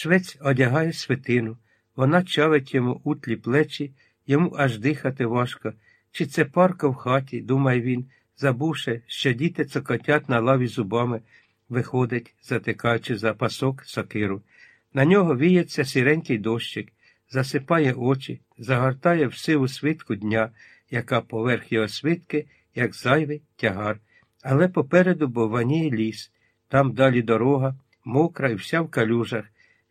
Швець одягає свитину, вона чавить йому утлі плечі, йому аж дихати важко. Чи це парка в хаті, думає він, забувши, що діти цокотять на лаві зубами, виходить, затикаючи за пасок сокиру. На нього віється сіренький дощик, засипає очі, загортає в сиву свитку дня, яка поверх його свитки, як зайвий тягар. Але попереду бованіє ліс, там далі дорога, мокра і вся в калюжах.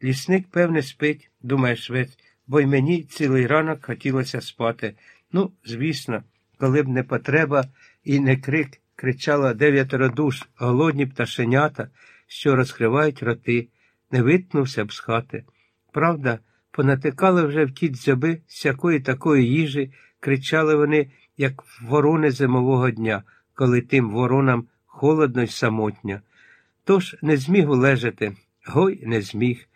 Лісник, певне, спить, думає швець, бо й мені цілий ранок хотілося спати. Ну, звісно, коли б не потреба і не крик, кричала дев'ятеро душ, голодні пташенята, що розкривають роти, не витнувся б з хати. Правда, понатикали вже в ті дзьоби всякої такої їжі, кричали вони, як ворони зимового дня, коли тим воронам холодно й самотньо. Тож не зміг улежати, гой не зміг.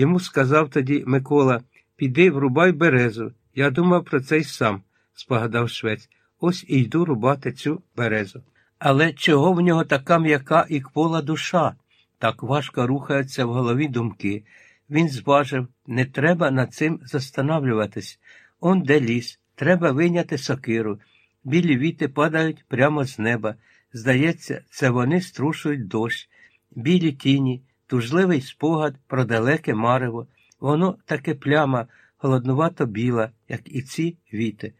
Йому сказав тоді Микола Піди врубай березу. Я думав про це й сам, спогадав швець. Ось і йду рубати цю березу. Але чого в нього така м'яка і квола душа? Так важко рухаються в голові думки. Він зважив, не треба над цим застанавлюватись. Он де ліс, треба вийняти сокиру. Білі віти падають прямо з неба. Здається, це вони струшують дощ, білі тіні, тужливий спогад про далеке марево. Воно таке пляма, холоднувато біла, як і ці віти.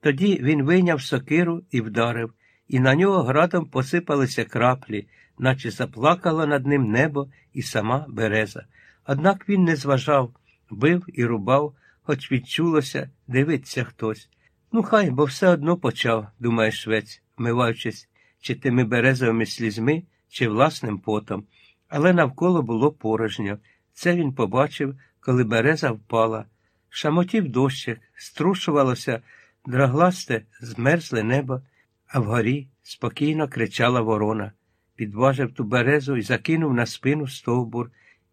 Тоді він вийняв сокиру і вдарив, і на нього градом посипалися краплі, наче заплакало над ним небо і сама береза. Однак він не зважав, бив і рубав, хоч відчулося, дивиться хтось. Ну, хай, бо все одно почав, думає швець, вмиваючись, чи тими березовими слізьми, чи власним потом. Але навколо було порожньо. Це він побачив, коли береза впала. Шамотів дощик, струшувалося драгласте, змерзле небо, а вгорі спокійно кричала ворона. Підважив ту березу і закинув на спину стовбур.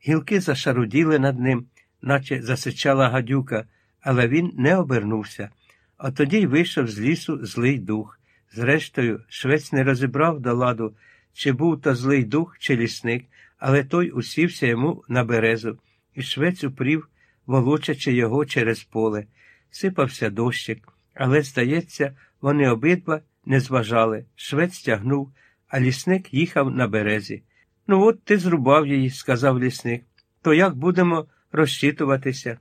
Гілки зашаруділи над ним, наче засичала гадюка, але він не обернувся. А тоді й вийшов з лісу злий дух. Зрештою, швець не розібрав до ладу, чи був то злий дух, чи лісник, але той усівся йому на березу, і швець упрів, волочачи його через поле. Сипався дощик, але, здається, вони обидва не зважали. Швець тягнув, а лісник їхав на березі. Ну, от ти зрубав її, сказав лісник. То як будемо розчитуватися?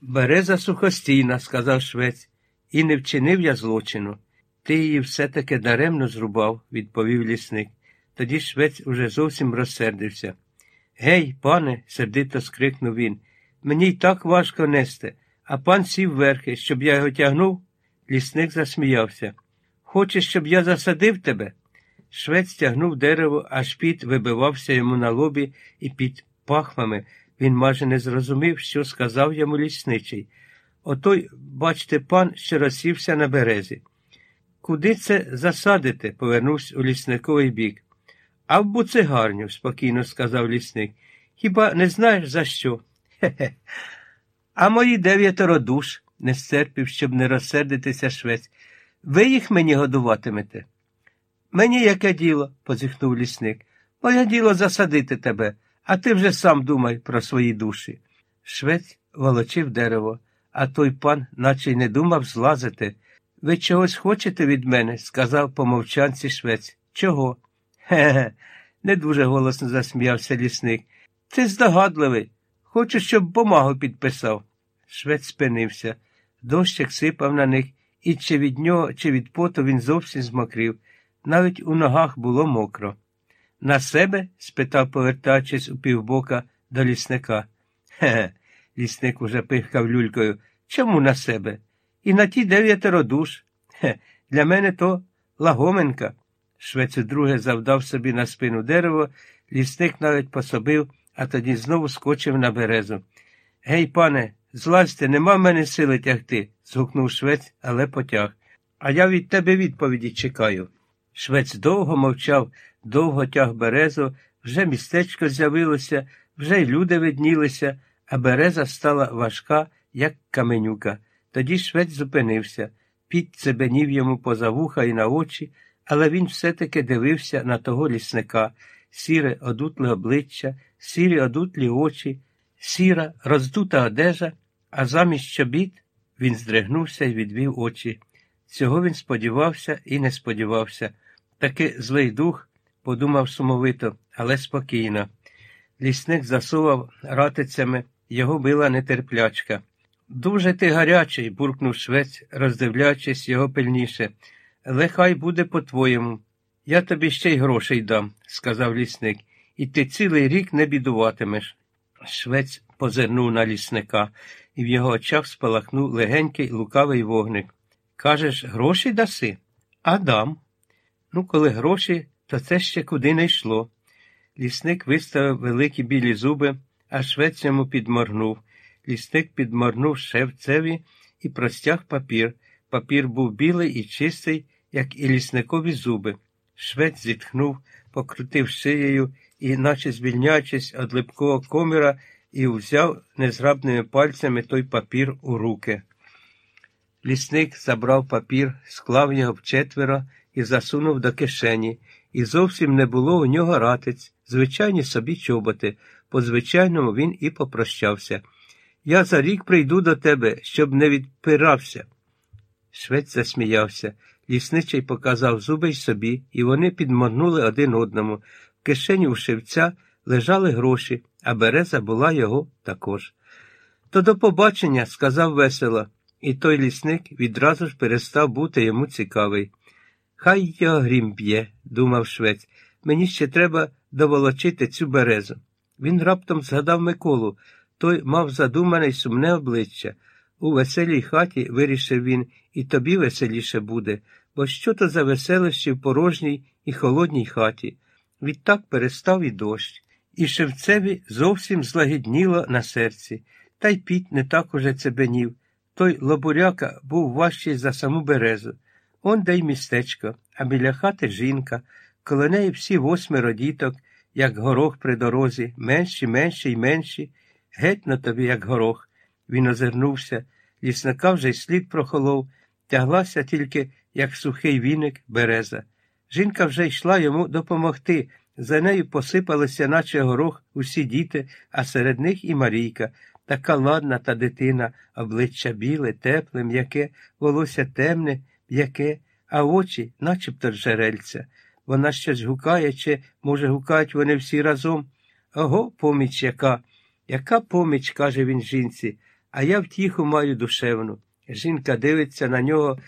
Береза сухостійна, сказав швець, і не вчинив я злочину. Ти її все-таки даремно зрубав, відповів лісник. Тоді швець уже зовсім розсердився. Гей, пане, сердито скрикнув він, мені й так важко нести, а пан сів верхи, щоб я його тягнув. Лісник засміявся. Хочеш, щоб я засадив тебе? Швець тягнув дерево, аж піт вибивався йому на лобі і під пахвами. Він майже не зрозумів, що сказав йому лісничий. Отой, бачте, пан, що розсівся на березі. Куди це засадите? повернувся у лісниковий бік. А в буцегарню, спокійно сказав лісник. Хіба не знаєш за що? Хе-хе. А мої дев'ятеро душ, не стерпів, щоб не розсердитися швець. Ви їх мені годуватимете? Мені яке діло, позіхнув лісник. Моє діло засадити тебе, а ти вже сам думай про свої душі. Швець волочив дерево, а той пан, наче й не думав злазити. Ви чогось хочете від мене? сказав по мовчанці швець. Чого? Ге-ге, не дуже голосно засміявся лісник. Ти здогадливий. Хочу, щоб бумагу підписав. Швець спинився. Дощик сипав на них, і чи від нього, чи від поту він зовсім змокрів. Навіть у ногах було мокро. На себе? спитав, повертаючись у півбока до лісника. Ге, лісник уже пихкав люлькою. Чому на себе? І на ті дев'ятеро душ. Хе, для мене то лагоменка. Швець удруге завдав собі на спину дерево, лісник навіть пособив, а тоді знову скочив на березу. Гей, пане, злазьте, нема в мене сили тягти, згукнув швець, але потяг. А я від тебе відповіді чекаю. Швець довго мовчав, довго тяг березу, вже містечко з'явилося, вже й люди виднілися, а береза стала важка, як каменюка. Тоді швець зупинився, під цебенів йому поза вуха і на очі, але він все-таки дивився на того лісника, сіре одутле обличчя, сірі одутлі очі, сіра, роздута одежа, а замість чобіт він здригнувся і відвів очі. Цього він сподівався і не сподівався. Таки злий дух, подумав сумовито, але спокійно. Лісник засував ратицями, його била нетерплячка. Дуже ти гарячий, буркнув швець, роздивляючись його пильніше. Але хай буде по-твоєму. Я тобі ще й грошей дам, сказав лісник, і ти цілий рік не бідуватимеш. Швець позирнув на лісника, і в його очах спалахнув легенький лукавий вогник. Кажеш, гроші даси? А дам. Ну, коли гроші, то це ще куди не йшло. Лісник виставив великі білі зуби, а швець йому підморгнув. Лісник підморгнув шевцеві і простяг папір. Папір був білий і чистий, як і лісникові зуби. Швець зітхнув, покрутив шиєю і, наче звільняючись від липкого коміра, і взяв незграбними пальцями той папір у руки. Лісник забрав папір, склав його вчетверо і засунув до кишені, і зовсім не було у нього ратиць, звичайні собі чоботи. По звичайному він і попрощався. Я за рік прийду до тебе, щоб не відпирався. Швець засміявся. Лісничий показав зуби й собі, і вони підморгнули один одному. В кишені у шевця лежали гроші, а береза була його також. То до побачення, сказав весело, і той лісник відразу ж перестав бути йому цікавий. Хай його грім б'є, думав швець, мені ще треба доволочити цю березу. Він раптом згадав Миколу, той мав задумане й сумне обличчя. У веселій хаті, вирішив він, і тобі веселіше буде, бо що то за веселище в порожній і холодній хаті. Відтак перестав і дощ, і шевцеві зовсім злагідніло на серці, та й піть не так уже цебенів. Той лобуряка був важчий за саму березу. Он де й містечко, а біля хати жінка, коло неї всі восьмеро діток, як горох при дорозі, менші, менші й менші, геть на тобі, як горох. Він озирнувся, лісника вже й слід прохолов, тяглася тільки, як сухий віник, береза. Жінка вже йшла йому допомогти. За нею посипалися, наче горох, усі діти, а серед них і Марійка, така ладна та дитина, обличчя біле, тепле, м'яке, волосся темне, м'яке, а очі, начебто джерельця. Вона щось гукає, чи, може, гукають вони всі разом. Ого, поміч яка. Яка поміч, каже він жінці, а я втіху маю душевну. Жінка дивиться на нього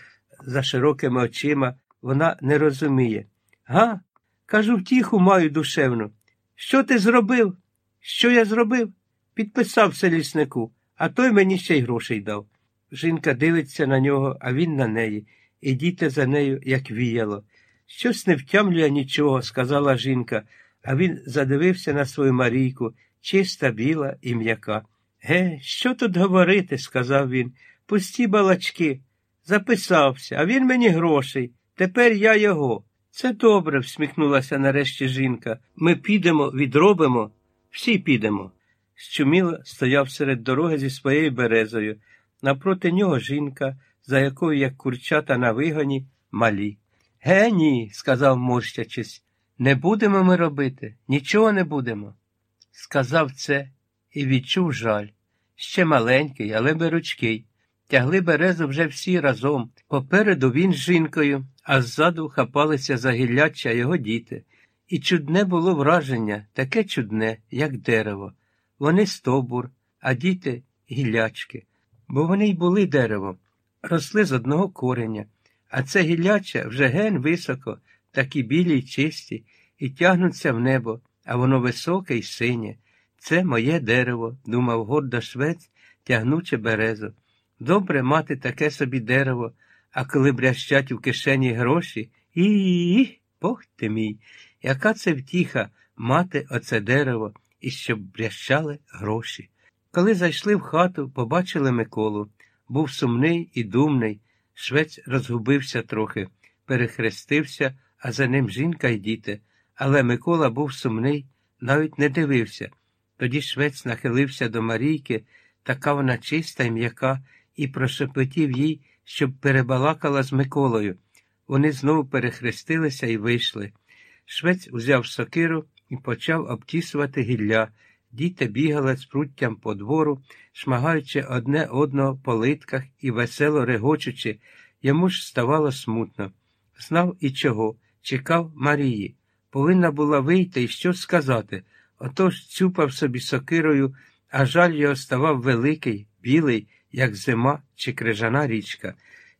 за широкими очима, вона не розуміє. Га? Кажу, втіху маю душевну. Що ти зробив? Що я зробив? Підписався ліснику, а той мені ще й грошей дав. Жінка дивиться на нього, а він на неї, і діти за нею, як віяло. Щось не втямлює нічого, сказала жінка, а він задивився на свою Марійку, чиста, біла і м'яка. Ге, що тут говорити? сказав він. Пусті балачки. Записався, а він мені грошей. Тепер я його. Це добре, всміхнулася нарешті жінка. Ми підемо, відробимо, всі підемо. Щуміло стояв серед дороги зі своєю березою. Напроти нього жінка, за якою, як курчата на вигоні, малі. Ге, ні, сказав, морщачись, не будемо ми робити, нічого не будемо. Сказав це і відчув жаль. Ще маленький, але беручкий. Тягли березу вже всі разом. Попереду він з жінкою, а ззаду хапалися за гілляча його діти. І чудне було враження, таке чудне, як дерево. Вони стовбур, а діти гіллячки. Бо вони й були деревом, росли з одного кореня. А це гілляча вже ген високо, такі білі й чисті, і тягнуться в небо, а воно високе й синє. Це моє дерево, думав гордо швець, тягнуче березу. Добре мати таке собі дерево, а коли брящать у кишені гроші, і, Бог ти мій, яка це втіха мати оце дерево і щоб брящали гроші. Коли зайшли в хату, побачили Миколу. Був сумний і думний. Швець розгубився трохи, перехрестився, а за ним жінка й діти. Але Микола був сумний, навіть не дивився. Тоді швець нахилився до Марійки, така вона чиста й м'яка, і прошепотів їй, щоб перебалакала з Миколою. Вони знову перехрестилися і вийшли. Швець узяв сокиру і почав обтісувати гілля. Діти бігали з пруттям по двору, шмагаючи одне одного по литках і весело регочучи, йому ж ставало смутно. Знав і чого, чекав Марії. Повинна була вийти і щось сказати. Отож цюпав собі сокирою, а жаль його ставав великий, білий, як зима чи крижана річка.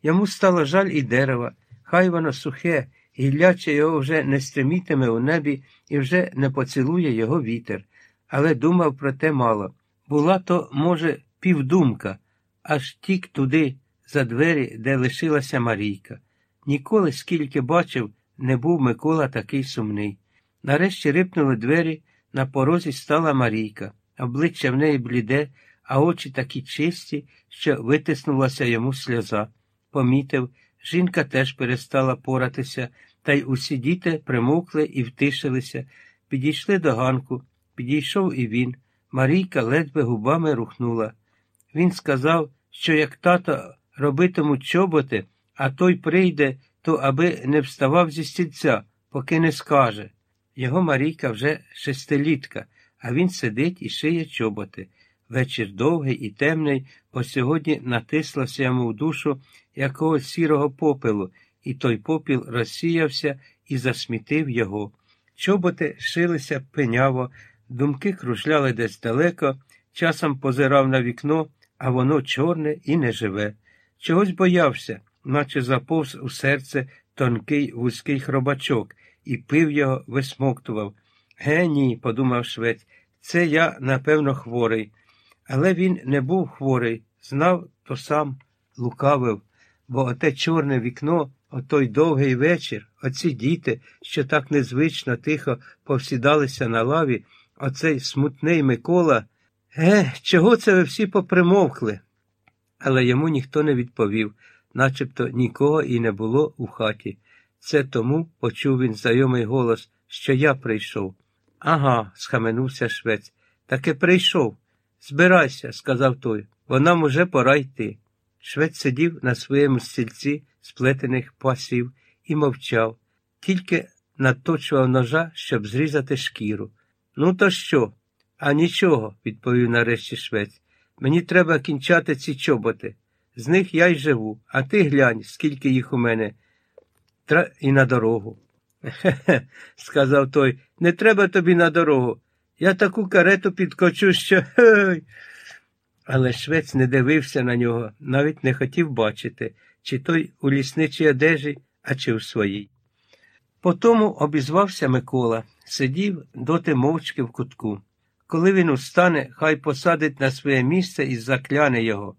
Йому стало жаль і дерева, хай воно сухе, гілляче його вже не стримітиме у небі і вже не поцілує його вітер. Але думав про те мало. Була то, може, півдумка, аж тік туди, за двері, де лишилася Марійка. Ніколи, скільки бачив, не був Микола такий сумний. Нарешті рипнули двері, на порозі стала Марійка, обличчя в неї бліде, а очі такі чисті, що витиснулася йому сльоза. Помітив, жінка теж перестала поратися, та й усі діти примовкли і втишилися, підійшли до ганку, підійшов і він. Марійка ледве губами рухнула. Він сказав, що як тато робитимуть чоботи, а той прийде, то аби не вставав зі стільця, поки не скаже. Його Марійка вже шестилітка, а він сидить і шиє чоботи. Вечір довгий і темний, бо сьогодні натислався йому в душу якогось сірого попелу, і той попіл розсіявся і засмітив його. Чоботи шилися пеняво, думки кружляли десь далеко, часом позирав на вікно, а воно чорне і неживе. Чогось боявся, наче заповз у серце тонкий вузький хробачок, і пив його, висмоктував. Ге, ні, подумав швець, це я, напевно, хворий. Але він не був хворий, знав, то сам лукавив, бо оте чорне вікно, отой довгий вечір, оці діти, що так незвично тихо повсідалися на лаві, оцей смутний Микола. Ге, чого це ви всі попримовкли? Але йому ніхто не відповів, начебто нікого і не було у хаті. Це тому почув він знайомий голос, що я прийшов. Ага, схаменувся швець. Таки прийшов. Збирайся, сказав той, бо нам уже пора йти. Швець сидів на своєму стільці сплетених пасів і мовчав, тільки наточував ножа, щоб зрізати шкіру. Ну, то що? А нічого, відповів нарешті швець. Мені треба кінчати ці чоботи. З них я й живу, а ти глянь, скільки їх у мене. Тра і на дорогу. Хе-хе, сказав той, не треба тобі на дорогу. Я таку карету підкочу, що. Але швець не дивився на нього, навіть не хотів бачити, чи той у лісничій одежі, а чи в своїй. Потому обізвався Микола, сидів доти мовчки в кутку. Коли він устане, хай посадить на своє місце і закляне його.